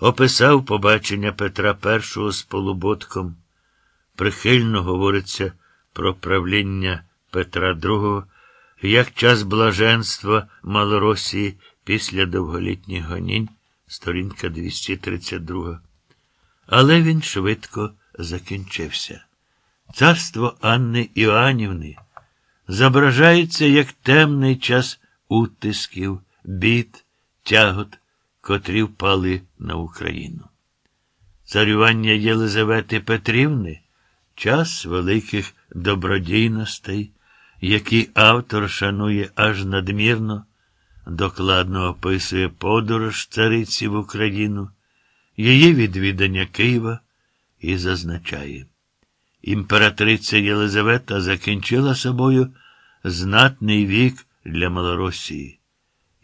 описав побачення Петра І з полуботком. Прихильно говориться про правління Петра II як час блаженства Малоросії після довголітніх гонінь, сторінка 232. Але він швидко закінчився. Царство Анни Іоанівни зображається як темний час утисків, бід, тягот, котрі впали на Україну. Царювання Єлизавети Петрівни час великих добродійностей, які автор шанує аж надмірно, докладно описує подорож цариці в Україну, її відвідання Києва і зазначає. Імператриця Єлизавета закінчила собою знатний вік для Малоросії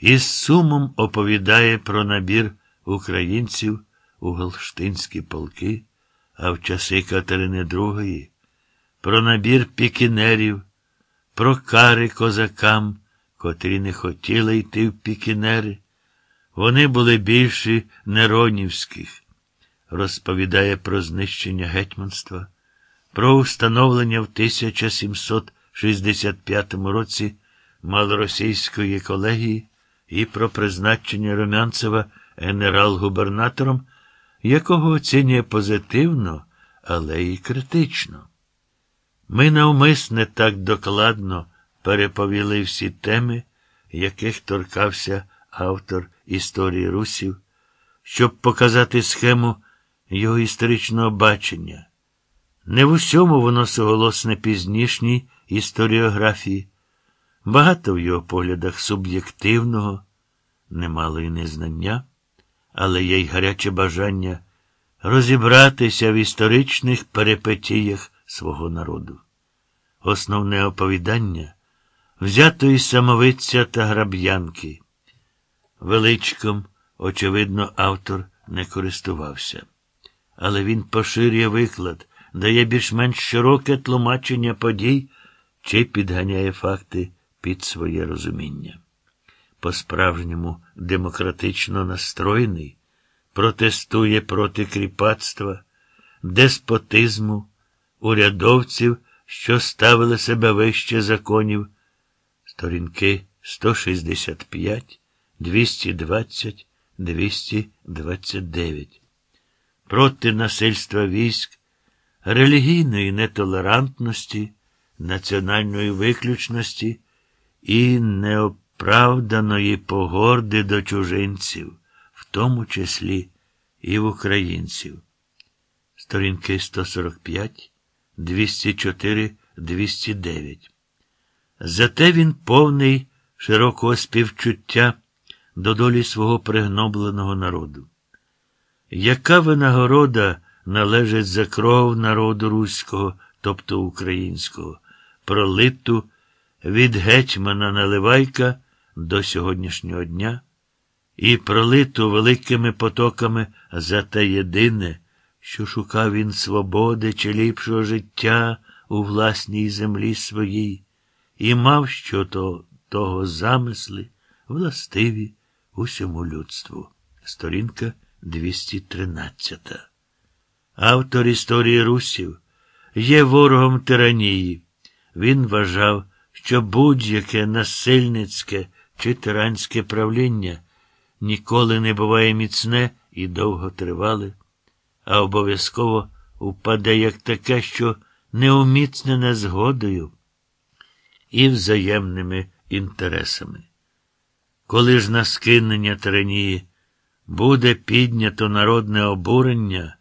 і з сумом оповідає про набір українців у Голштинські полки, а в часи Катерини II, про набір пікінерів, про кари козакам, котрі не хотіли йти в пікінери. Вони були більші неронівських, розповідає про знищення гетьманства, про установлення в 1765 році малоросійської колегії і про призначення Румянцева генерал-губернатором, якого оцінює позитивно, але й критично. Ми навмисне так докладно переповіли всі теми, яких торкався автор історії русів, щоб показати схему його історичного бачення. Не в усьому воно суголосне пізнішній історіографії, багато в його поглядах суб'єктивного, немало й незнання, але є й гаряче бажання розібратися в історичних перипетіях свого народу. Основне оповідання взято із самовиця та граб'янки. Величком, очевидно, автор не користувався. Але він поширює виклад, дає більш-менш широке тлумачення подій чи підганяє факти під своє розуміння. По-справжньому демократично настроєний, протестує проти кріпацтва, деспотизму, урядовців, що ставили себе вище законів, сторінки 165, 220, 229. Проти насильства військ, релігійної нетолерантності, національної виключності і неоправданої погорди до чужинців, в тому числі і в українців. Сторінки 145, 204, 209. Зате він повний широкого співчуття до долі свого пригнобленого народу. Яка винагорода належить за кров народу руського, тобто українського, пролиту від гетьмана Наливайка до сьогоднішнього дня, і пролиту великими потоками за те єдине, що шукав він свободи чи ліпшого життя у власній землі своїй, і мав що того замисли, властиві усьому людству. Сторінка 213. Автор історії русів є ворогом тиранії. Він вважав, що будь-яке насильницьке чи тиранське правління ніколи не буває міцне і довготривале, а обов'язково впаде як таке, що неуміцнене згодою і взаємними інтересами. Коли ж на скинення тиранії буде піднято народне обурення,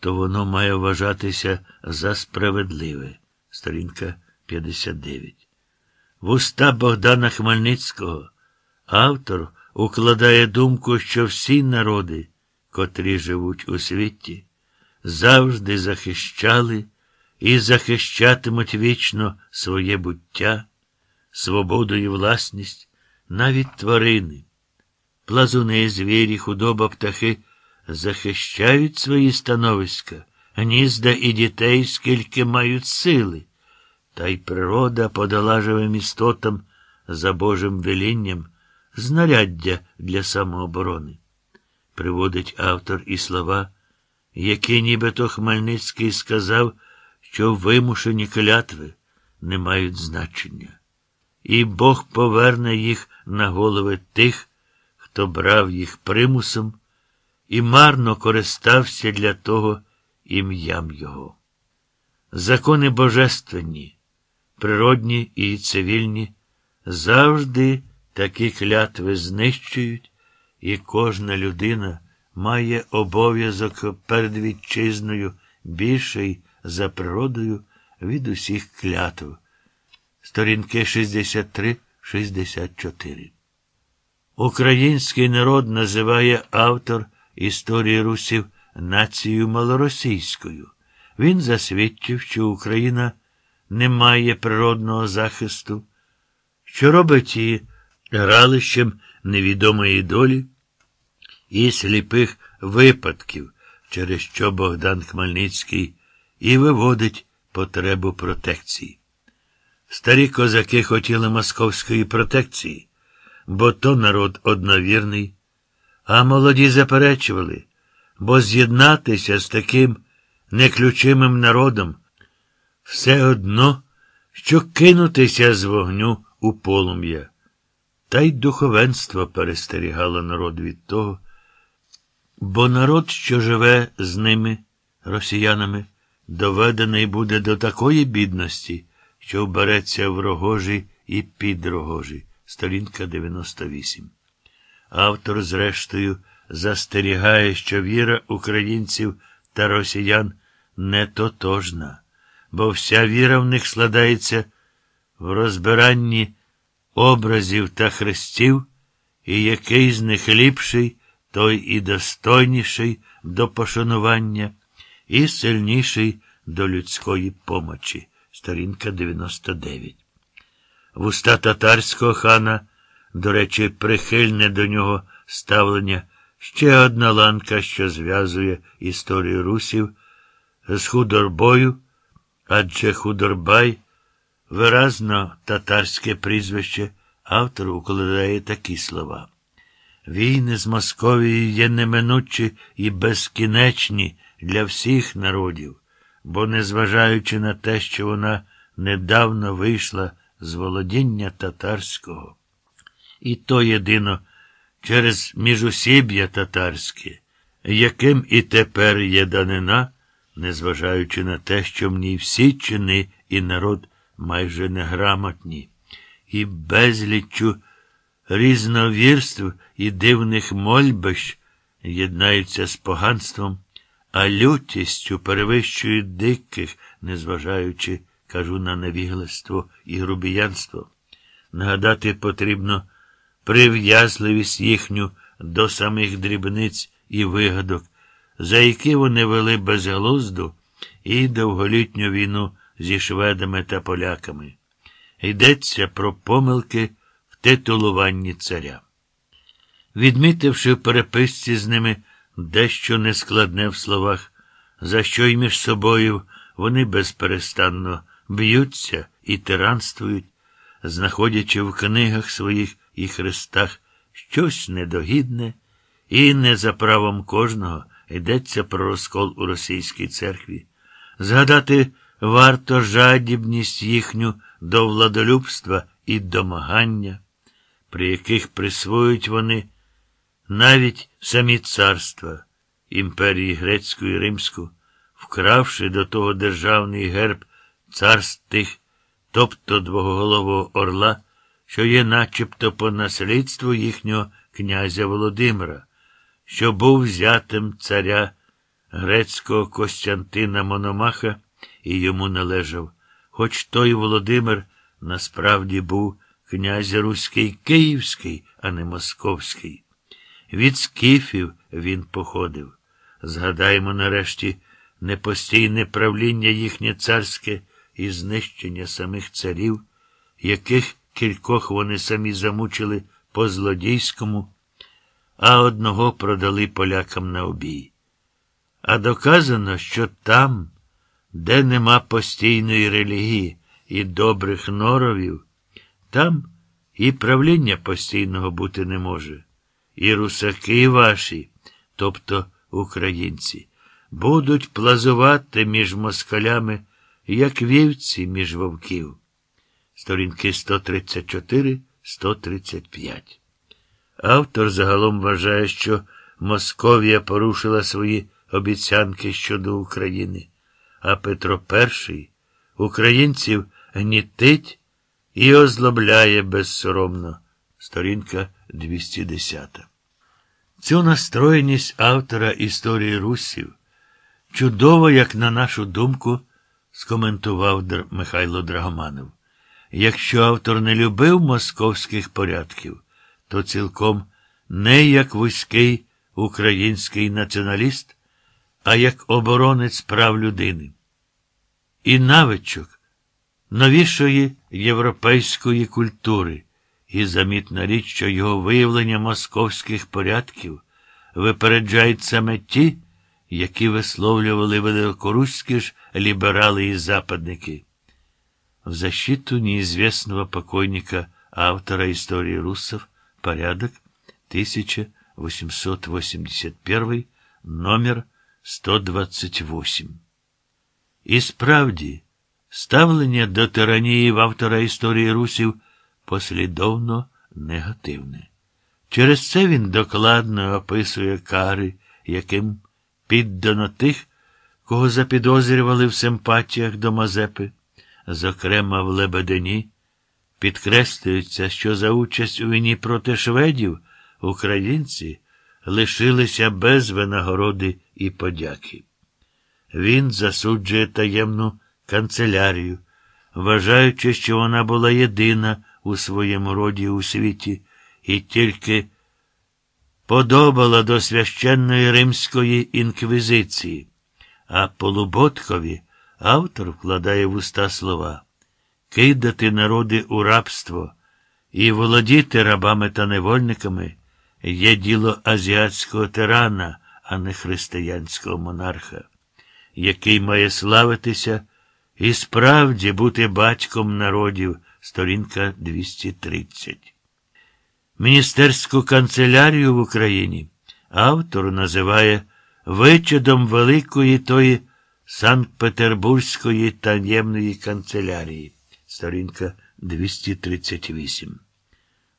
то воно має вважатися за справедливе. Сторінка 59. В уста Богдана Хмельницького автор укладає думку, що всі народи, котрі живуть у світі, завжди захищали і захищатимуть вічно своє буття, свободу і власність, навіть тварини. Плазуни, звірі, худоба, птахи захищають свої становиська, гнізда і дітей, скільки мають сили, та й природа подала живим істотам за Божим велінням знаряддя для самооборони. приводить автор і слова, які нібито Хмельницький сказав, що вимушені клятви не мають значення, і Бог поверне їх на голови тих, хто брав їх примусом і марно користався для того ім'ям Його. Закони божественні, природні і цивільні, завжди такі клятви знищують, і кожна людина має обов'язок перед вітчизною більший за природою від усіх клятв. Сторінки 63-64. Український народ називає автор історії русів нацією малоросійською. Він засвідчив, що Україна не має природного захисту, що робить її гралищем невідомої долі і сліпих випадків, через що Богдан Хмельницький і виводить потребу протекції. Старі козаки хотіли московської протекції, бо то народ одновірний, а молоді заперечували, бо з'єднатися з таким неключимим народом все одно, що кинутися з вогню у полум'я. Та й духовенство перестерігало народ від того, бо народ, що живе з ними, росіянами, доведений буде до такої бідності, що вбереться в рогожі і під рогожі. Сторінка 98. Автор, зрештою, застерігає, що віра українців та росіян не тотожна, бо вся віра в них складається в розбиранні образів та хрестів, і який з них ліпший, той і достойніший до пошанування, і сильніший до людської помочі. Сторінка 99. Вуста татарського хана, до речі, прихильне до нього ставлення, ще одна ланка, що зв'язує історію русів з худорбою, адже худорбай виразно татарське прізвище, автор укладає такі слова. Війни з Московією є неминучі і безкінечні для всіх народів, бо, незважаючи на те, що вона недавно вийшла з володіння татарського, і то єдино через міжусіб'я татарське, яким і тепер є данина, незважаючи на те, що в ній всі чини і народ майже неграмотні, і безліччю різновірств і дивних мольбищ єднаються з поганством, а лютістю перевищують диких, незважаючи, кажу, на невігластво і грубіянство. Нагадати потрібно прив'язливість їхню до самих дрібниць і вигадок, за які вони вели безглузду і довголітню війну зі шведами та поляками. Йдеться про помилки в титулуванні царя. Відмітивши в переписці з ними дещо нескладне в словах, за що й між собою вони безперестанно б'ються і тиранствують, знаходячи в книгах своїх і хрестах щось недогідне, і не за правом кожного йдеться про розкол у російській церкві. Згадати варто жадібність їхню до владолюбства і домагання, при яких присвоюють вони навіть самі царства імперії Грецьку і Римську, вкравши до того державний герб царств тобто двоголового орла, що є начебто по наслідству їхнього князя Володимира, що був взятим царя грецького Костянтина Мономаха і йому належав, хоч той Володимир насправді був князь Руський Київський, а не Московський. Від скіфів він походив. Згадаймо нарешті непостійне правління їхнє царське і знищення самих царів, яких кількох вони самі замучили по злодійському, а одного продали полякам на обій. А доказано, що там, де нема постійної релігії і добрих норовів, там і правління постійного бути не може. І русаки ваші тобто українці, будуть плазувати між москалями, як вівці між вовків. Сторінки 134, 135. Автор загалом вважає, що Московія порушила свої обіцянки щодо України, а Петро І українців гнітить і озлобляє безсоромно. Сторінка 210. Цю настроєність автора історії русів чудово, як на нашу думку, скоментував Михайло Драгоманов. Якщо автор не любив московських порядків, то цілком не як вузький український націоналіст, а як оборонець прав людини. І навичок новішої європейської культури, і замітна річ, що його виявлення московських порядків випереджають саме ті, які висловлювали великоруські ж ліберали і западники. В защиту неизвестного покойника автора истории русов порядок 1881, номер 128. І справді, ставлення до тиранії в автора історії русів послідовно негативне. Через це він докладно описує кари, яким піддано тих, кого запідозрювали в симпатіях до Мазепи, зокрема в Лебедині, підкреслюється, що за участь у війні проти шведів українці лишилися без винагороди і подяки. Він засуджує таємну канцелярію, вважаючи, що вона була єдина у своєму роді у світі і тільки подобала до священної римської інквізиції, а Полуботкові автор вкладає в уста слова кидати народи у рабство і володіти рабами та невольниками є діло азіатського тирана, а не християнського монарха, який має славитися і справді бути батьком народів, сторінка 230. Міністерську канцелярію в Україні автор називає вичадом великої тої Санкт-Петербурзької таємної канцелярії, сторінка 238.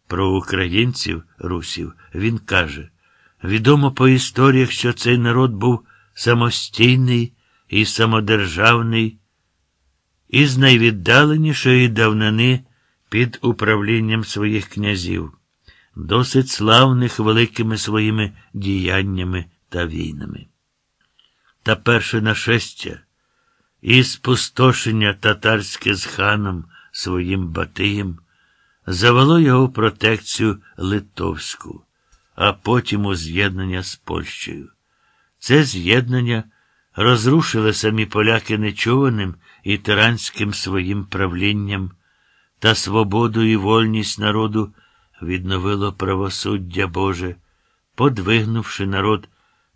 Про українців русів він каже відомо по історіях, що цей народ був самостійний і самодержавний, із найвіддаленішої давнини під управлінням своїх князів досить славних великими своїми діяннями та війнами. Та перше нашестя і спустошення татарське з ханом своїм Батиєм завело його протекцію Литовську, а потім у з'єднання з Польщею. Це з'єднання розрушили самі поляки нечуваним і тиранським своїм правлінням та свободу і вольність народу відновило правосуддя Боже, подвигнувши народ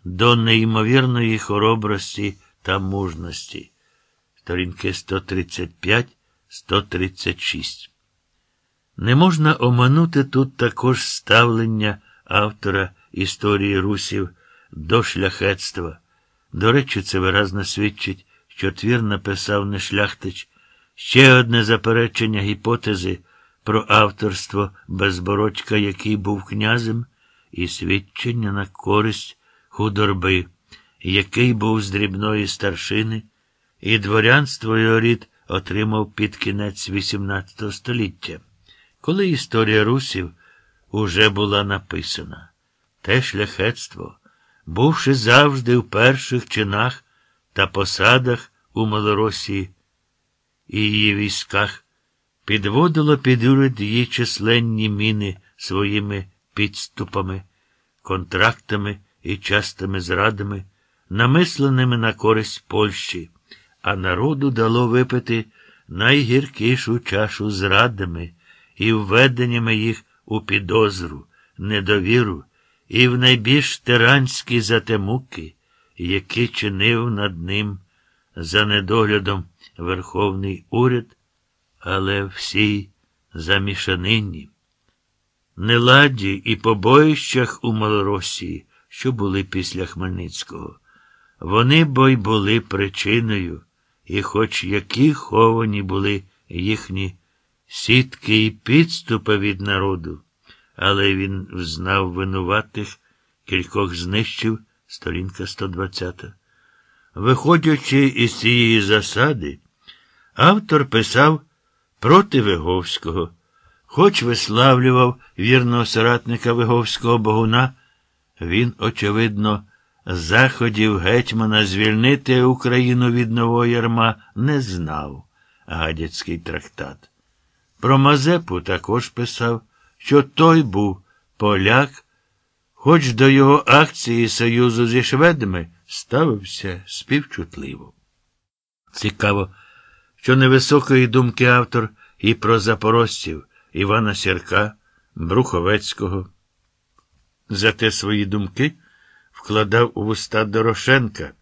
до неймовірної хоробрості та мужності. Сторінки 135, 136. Не можна оманути тут також ставлення автора історії русів до шляхетства. До речі, це виразно свідчить, що твір написав не шляхтич. Ще одне заперечення гіпотези про авторство Безбородька, який був князем, і свідчення на користь худорби, який був з дрібної старшини, і дворянство його рід отримав під кінець XVIII століття, коли історія русів уже була написана. Те шляхетство, бувши завжди в перших чинах та посадах у Малоросії і її військах, підводило під уряд її численні міни своїми підступами, контрактами і частими зрадами, намисленими на користь Польщі, а народу дало випити найгіркішу чашу зрадами і введеннями їх у підозру, недовіру і в найбільш тиранські затемуки, які чинив над ним за недоглядом Верховний уряд але всій замішанині. Неладі і побоїщах у Малоросії що були після Хмельницького. Вони бо й були причиною, і хоч які ховані були їхні сітки і підступи від народу, але він взнав винуватих, кількох знищив, сторінка 120. Виходячи із цієї засади, автор писав проти Виговського, хоч виславлював вірного соратника Виговського Богуна, він, очевидно, заходів гетьмана звільнити Україну від нового ярма не знав гадяцький трактат. Про Мазепу також писав, що той був поляк, хоч до його акції союзу зі шведами ставився співчутливо. Цікаво, що невисокої думки автор і про запорожців Івана Сірка, Бруховецького. Зате свої думки вкладав у вуста Дорошенка.